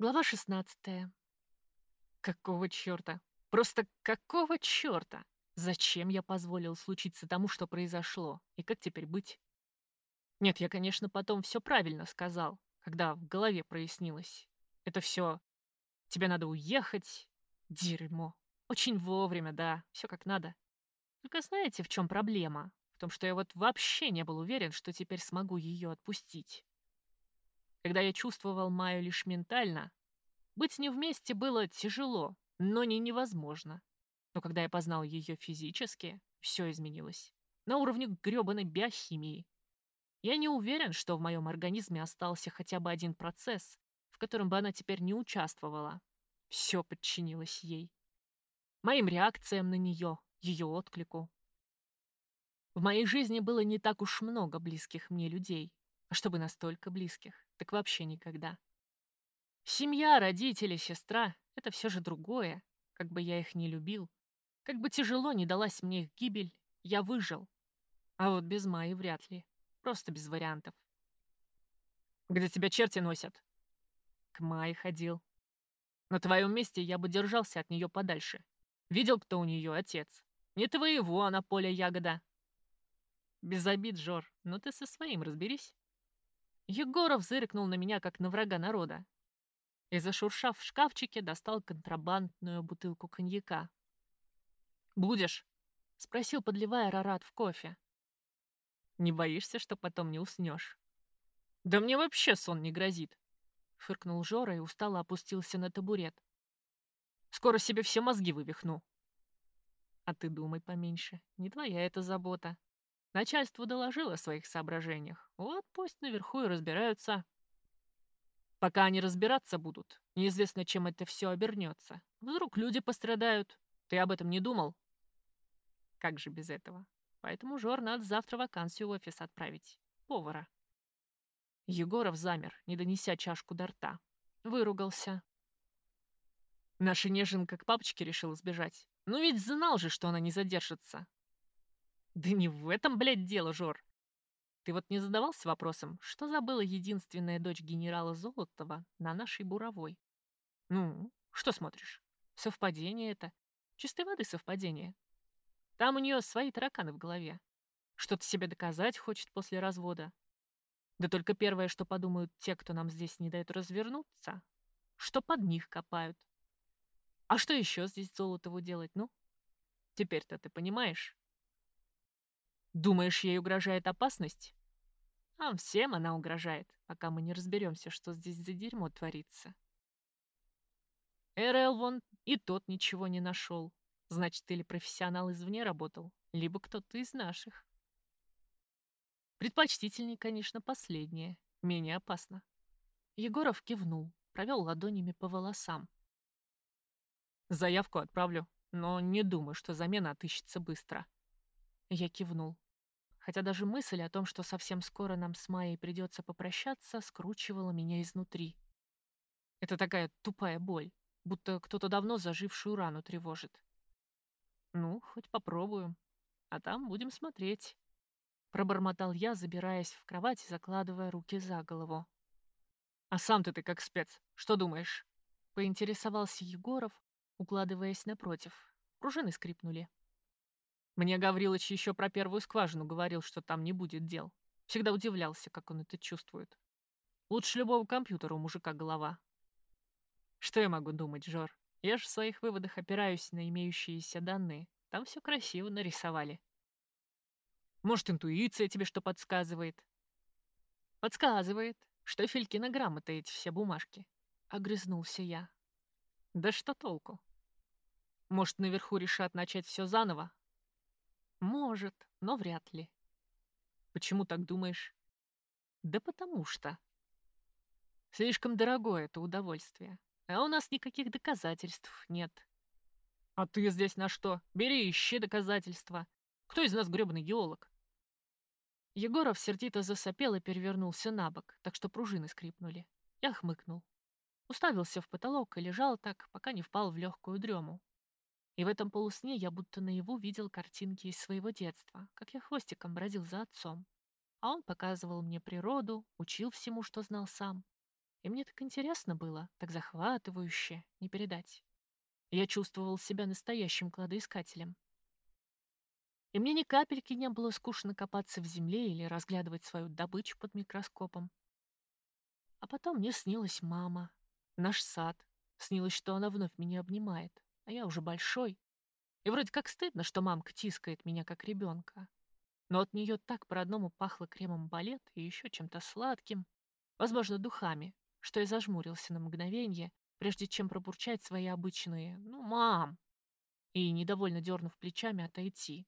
Глава 16. Какого черта? Просто какого черта? Зачем я позволил случиться тому, что произошло? И как теперь быть? Нет, я, конечно, потом все правильно сказал, когда в голове прояснилось. Это все. Тебе надо уехать. Дерьмо. Очень вовремя, да. Все как надо. Только знаете, в чем проблема? В том, что я вот вообще не был уверен, что теперь смогу ее отпустить. Когда я чувствовал Майю лишь ментально, быть с ней вместе было тяжело, но не невозможно. Но когда я познал ее физически, все изменилось. На уровне грёбаной биохимии. Я не уверен, что в моем организме остался хотя бы один процесс, в котором бы она теперь не участвовала. Все подчинилось ей. Моим реакциям на нее, ее отклику. В моей жизни было не так уж много близких мне людей, а чтобы настолько близких так вообще никогда. Семья, родители, сестра — это все же другое. Как бы я их не любил, как бы тяжело не далась мне их гибель, я выжил. А вот без Майи вряд ли. Просто без вариантов. Где тебя черти носят? К Майе ходил. На твоем месте я бы держался от нее подальше. Видел, кто у нее отец. Не твоего, она поле ягода. Без обид, Жор, но ты со своим разберись. Егоров зыркнул на меня, как на врага народа. И, зашуршав в шкафчике, достал контрабандную бутылку коньяка. «Будешь?» — спросил, подливая рарат в кофе. «Не боишься, что потом не уснешь?» «Да мне вообще сон не грозит!» — фыркнул Жора и устало опустился на табурет. «Скоро себе все мозги вывихну». «А ты думай поменьше, не твоя это забота», Начальству доложил о своих соображениях. Вот пусть наверху и разбираются. Пока они разбираться будут, неизвестно, чем это все обернется. Вдруг люди пострадают. Ты об этом не думал? Как же без этого? Поэтому Жор надо завтра вакансию в офис отправить. Повара. Егоров замер, не донеся чашку до рта. Выругался. Наша неженка к папочке решила сбежать. Ну ведь знал же, что она не задержится. Да не в этом, блядь, дело, Жор. Ты вот не задавался вопросом, что забыла единственная дочь генерала Золотова на нашей буровой? Ну, что смотришь? Совпадение это. Чистой воды совпадение. Там у нее свои тараканы в голове. Что-то себе доказать хочет после развода. Да только первое, что подумают те, кто нам здесь не дает развернуться, что под них копают. А что еще здесь Золотову делать, ну? Теперь-то ты понимаешь? Думаешь, ей угрожает опасность? А всем она угрожает, пока мы не разберемся, что здесь за дерьмо творится. РЛ вон и тот ничего не нашел. Значит, или профессионал извне работал, либо кто-то из наших. Предпочтительнее, конечно, последнее. Менее опасно. Егоров кивнул, провел ладонями по волосам. Заявку отправлю, но не думаю, что замена отыщется быстро. Я кивнул хотя даже мысль о том, что совсем скоро нам с Майей придется попрощаться, скручивала меня изнутри. Это такая тупая боль, будто кто-то давно зажившую рану тревожит. Ну, хоть попробую, а там будем смотреть. Пробормотал я, забираясь в кровать и закладывая руки за голову. «А сам-то ты как спец, что думаешь?» Поинтересовался Егоров, укладываясь напротив. Пружины скрипнули. Мне Гаврилович еще про первую скважину говорил, что там не будет дел. Всегда удивлялся, как он это чувствует. Лучше любого компьютера у мужика голова. Что я могу думать, Жор? Я же в своих выводах опираюсь на имеющиеся данные. Там все красиво нарисовали. Может, интуиция тебе что подсказывает? Подсказывает, что Филькина грамота эти все бумажки. Огрызнулся я. Да что толку? Может, наверху решат начать все заново, может, но вряд ли. Почему так думаешь? Да потому что. Слишком дорогое это удовольствие. А у нас никаких доказательств нет. А ты здесь на что? Бери ищи доказательства. Кто из нас гребаный геолог? Егоров сердито засопел и перевернулся на бок, так что пружины скрипнули. Я хмыкнул. Уставился в потолок и лежал так, пока не впал в легкую дрему. И в этом полусне я будто наяву видел картинки из своего детства, как я хвостиком бродил за отцом. А он показывал мне природу, учил всему, что знал сам. И мне так интересно было, так захватывающе, не передать. Я чувствовал себя настоящим кладоискателем. И мне ни капельки не было скучно копаться в земле или разглядывать свою добычу под микроскопом. А потом мне снилась мама, наш сад. Снилось, что она вновь меня обнимает, а я уже большой. И вроде как стыдно, что мамка тискает меня как ребенка. Но от нее так по-родному пахло кремом балет и еще чем-то сладким, возможно, духами, что я зажмурился на мгновение, прежде чем пробурчать свои обычные «ну, мам!» и, недовольно дернув плечами, отойти.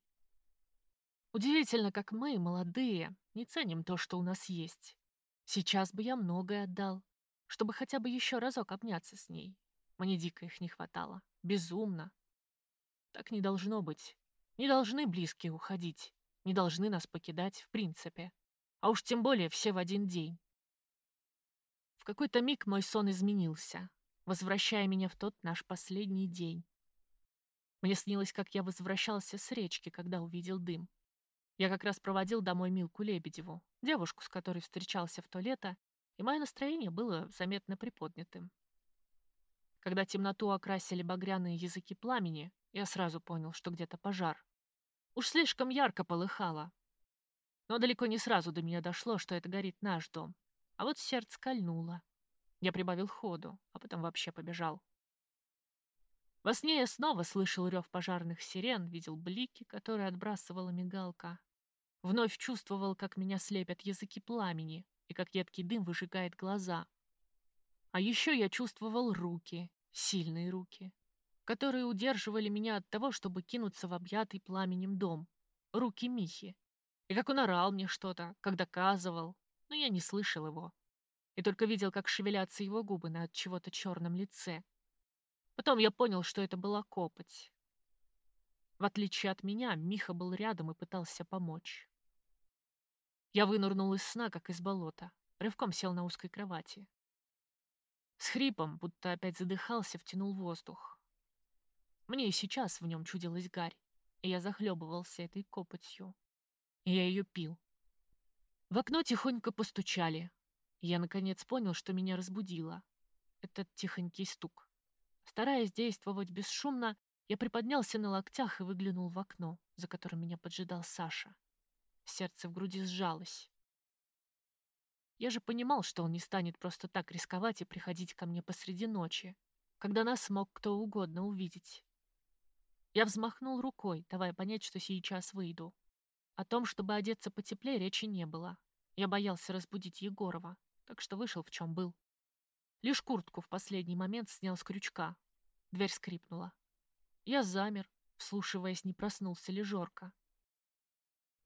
Удивительно, как мы, молодые, не ценим то, что у нас есть. Сейчас бы я многое отдал, чтобы хотя бы еще разок обняться с ней. Мне дико их не хватало. Безумно. Так не должно быть. Не должны близкие уходить. Не должны нас покидать в принципе. А уж тем более все в один день. В какой-то миг мой сон изменился, возвращая меня в тот наш последний день. Мне снилось, как я возвращался с речки, когда увидел дым. Я как раз проводил домой Милку Лебедеву, девушку, с которой встречался в то лето, и мое настроение было заметно приподнятым. Когда темноту окрасили багряные языки пламени, я сразу понял, что где-то пожар. Уж слишком ярко полыхало. Но далеко не сразу до меня дошло, что это горит наш дом. А вот сердце кольнуло. Я прибавил ходу, а потом вообще побежал. Во сне я снова слышал рев пожарных сирен, видел блики, которые отбрасывала мигалка. Вновь чувствовал, как меня слепят языки пламени и как едкий дым выжигает глаза. А еще я чувствовал руки, сильные руки, которые удерживали меня от того, чтобы кинуться в объятый пламенем дом. Руки Михи. И как он орал мне что-то, как доказывал, но я не слышал его. И только видел, как шевелятся его губы на чего-то черном лице. Потом я понял, что это была копоть. В отличие от меня, Миха был рядом и пытался помочь. Я вынырнул из сна, как из болота. Рывком сел на узкой кровати. С хрипом, будто опять задыхался, втянул воздух. Мне и сейчас в нем чудилась гарь, и я захлебывался этой копотью. Я ее пил. В окно тихонько постучали. Я, наконец, понял, что меня разбудило. Этот тихонький стук. Стараясь действовать бесшумно, я приподнялся на локтях и выглянул в окно, за которым меня поджидал Саша. Сердце в груди сжалось. Я же понимал, что он не станет просто так рисковать и приходить ко мне посреди ночи, когда нас мог кто угодно увидеть. Я взмахнул рукой, давая понять, что сейчас выйду. О том, чтобы одеться потеплее, речи не было. Я боялся разбудить Егорова, так что вышел в чем был. Лишь куртку в последний момент снял с крючка. Дверь скрипнула. Я замер, вслушиваясь, не проснулся ли Жорка.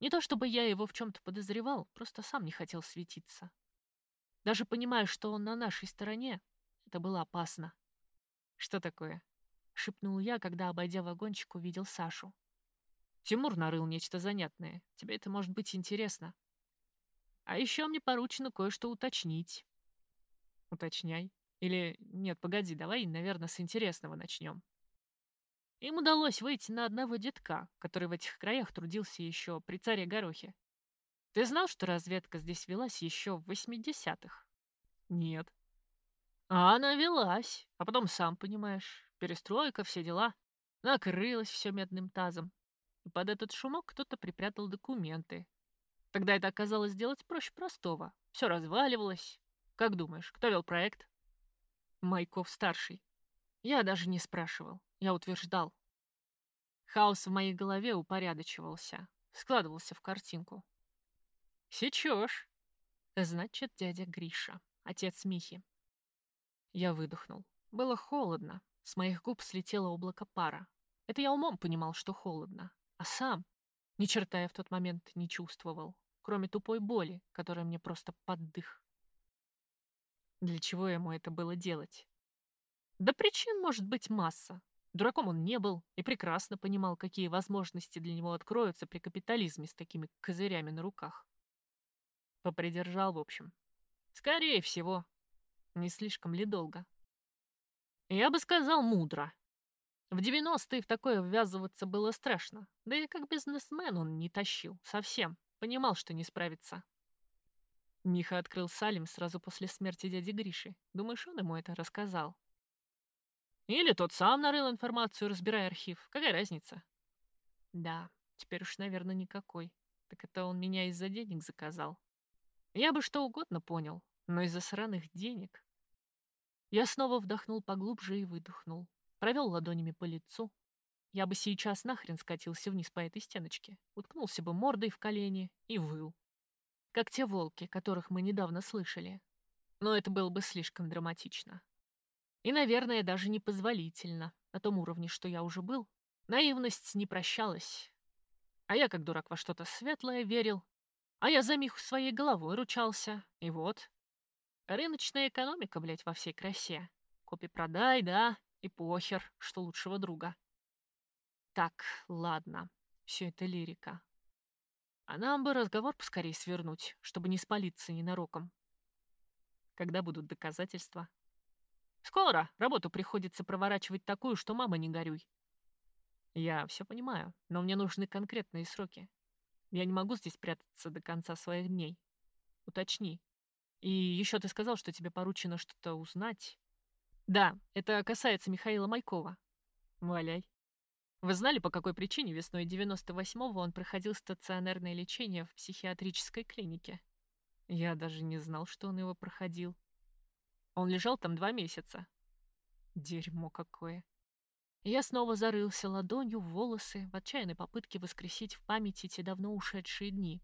Не то чтобы я его в чем-то подозревал, просто сам не хотел светиться. Даже понимая, что он на нашей стороне, это было опасно. «Что такое?» — шепнул я, когда, обойдя вагончик, увидел Сашу. «Тимур нарыл нечто занятное. Тебе это может быть интересно. А еще мне поручено кое-что уточнить». «Уточняй. Или нет, погоди, давай, наверное, с интересного начнем». Им удалось выйти на одного детка, который в этих краях трудился еще при царе Горохе. Ты знал, что разведка здесь велась еще в 80-х? Нет. А она велась. А потом, сам понимаешь, перестройка, все дела. Накрылось все медным тазом. И под этот шумок кто-то припрятал документы. Тогда это оказалось сделать проще простого. Все разваливалось. Как думаешь, кто вел проект? Майков-старший. Я даже не спрашивал. Я утверждал. Хаос в моей голове упорядочивался, складывался в картинку. «Сечешь!» «Значит, дядя Гриша, отец Михи». Я выдохнул. Было холодно. С моих губ слетело облако пара. Это я умом понимал, что холодно. А сам ни черта я в тот момент не чувствовал, кроме тупой боли, которая мне просто поддых. Для чего ему это было делать? Да причин может быть масса. Дураком он не был и прекрасно понимал, какие возможности для него откроются при капитализме с такими козырями на руках. Попридержал, в общем. Скорее всего. Не слишком ли долго? Я бы сказал, мудро. В 90-е в такое ввязываться было страшно. Да и как бизнесмен он не тащил. Совсем. Понимал, что не справится. Миха открыл Салим сразу после смерти дяди Гриши. Думаешь, он ему это рассказал? Или тот сам нарыл информацию, разбирая архив. Какая разница? Да, теперь уж, наверное, никакой. Так это он меня из-за денег заказал. Я бы что угодно понял, но из-за сраных денег. Я снова вдохнул поглубже и выдохнул. Провел ладонями по лицу. Я бы сейчас нахрен скатился вниз по этой стеночке, уткнулся бы мордой в колени и выл. Как те волки, которых мы недавно слышали. Но это было бы слишком драматично. И, наверное, даже непозволительно. На том уровне, что я уже был, наивность не прощалась. А я, как дурак, во что-то светлое верил. А я за Миху своей головой ручался. И вот. Рыночная экономика, блядь, во всей красе. Купи-продай, да, и похер, что лучшего друга. Так, ладно, все это лирика. А нам бы разговор поскорее свернуть, чтобы не спалиться ненароком. Когда будут доказательства? Скоро. Работу приходится проворачивать такую, что мама не горюй. Я все понимаю, но мне нужны конкретные сроки. Я не могу здесь прятаться до конца своих дней. Уточни. И еще ты сказал, что тебе поручено что-то узнать. Да, это касается Михаила Майкова. Валяй. Вы знали, по какой причине весной 98-го он проходил стационарное лечение в психиатрической клинике? Я даже не знал, что он его проходил. Он лежал там два месяца. Дерьмо какое. Я снова зарылся ладонью в волосы в отчаянной попытке воскресить в памяти те давно ушедшие дни.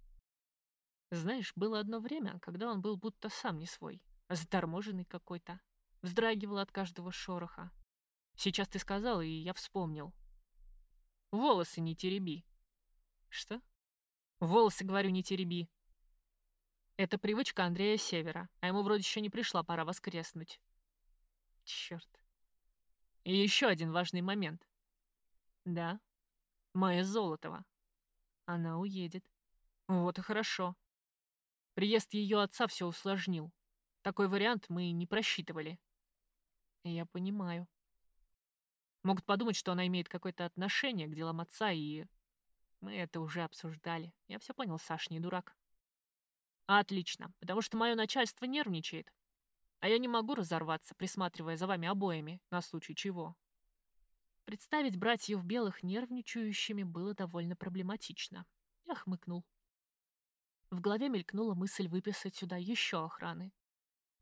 Знаешь, было одно время, когда он был будто сам не свой, заторможенный какой-то, вздрагивал от каждого шороха. Сейчас ты сказал, и я вспомнил. Волосы не тереби. Что? Волосы, говорю, не тереби. Это привычка Андрея Севера, а ему вроде еще не пришла пора воскреснуть. Черт. И еще один важный момент. Да, Майя Золотова. Она уедет. Вот и хорошо. Приезд ее отца все усложнил. Такой вариант мы не просчитывали. Я понимаю. Могут подумать, что она имеет какое-то отношение к делам отца, и... Мы это уже обсуждали. Я все понял, Саш, не дурак. Отлично, потому что мое начальство нервничает. А я не могу разорваться, присматривая за вами обоими, на случай чего. Представить братьев белых нервничающими было довольно проблематично. Я хмыкнул. В голове мелькнула мысль выписать сюда еще охраны.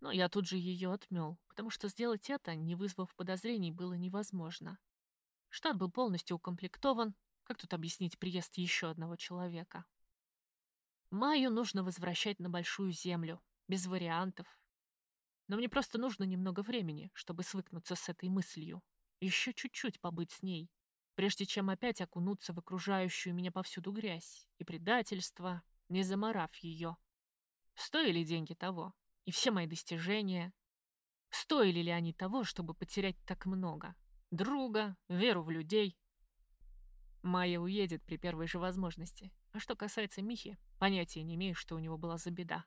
Но я тут же ее отмел, потому что сделать это, не вызвав подозрений, было невозможно. Штат был полностью укомплектован. Как тут объяснить приезд еще одного человека? Майю нужно возвращать на Большую Землю, без вариантов. Но мне просто нужно немного времени, чтобы свыкнуться с этой мыслью. Еще чуть-чуть побыть с ней, прежде чем опять окунуться в окружающую меня повсюду грязь и предательство, не заморав ее. Стоили деньги того? и все мои достижения. Стоили ли они того, чтобы потерять так много? Друга, веру в людей. Майя уедет при первой же возможности. А что касается Михи, понятия не имею, что у него была за беда.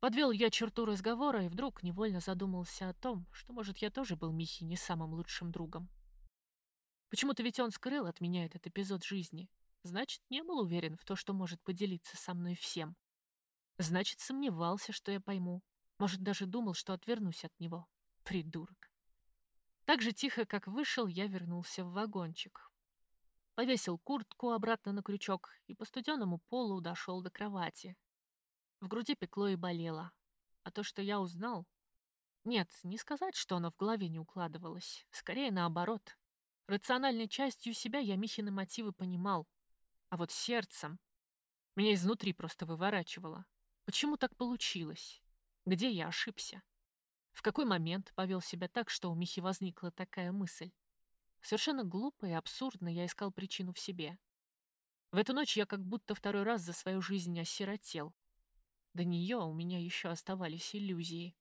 Подвел я черту разговора и вдруг невольно задумался о том, что, может, я тоже был Михи не самым лучшим другом. Почему-то ведь он скрыл от меня этот эпизод жизни. Значит, не был уверен в то, что может поделиться со мной всем. Значит, сомневался, что я пойму. Может, даже думал, что отвернусь от него. Придурок. Так же тихо, как вышел, я вернулся в вагончик. Повесил куртку обратно на крючок и по студеному полу дошел до кровати. В груди пекло и болело. А то, что я узнал... Нет, не сказать, что оно в голове не укладывалось. Скорее наоборот. Рациональной частью себя я Михины мотивы понимал. А вот сердцем... Меня изнутри просто выворачивало. Почему так получилось? Где я ошибся? В какой момент повел себя так, что у Михи возникла такая мысль? Совершенно глупо и абсурдно я искал причину в себе. В эту ночь я как будто второй раз за свою жизнь осиротел. До нее у меня еще оставались иллюзии.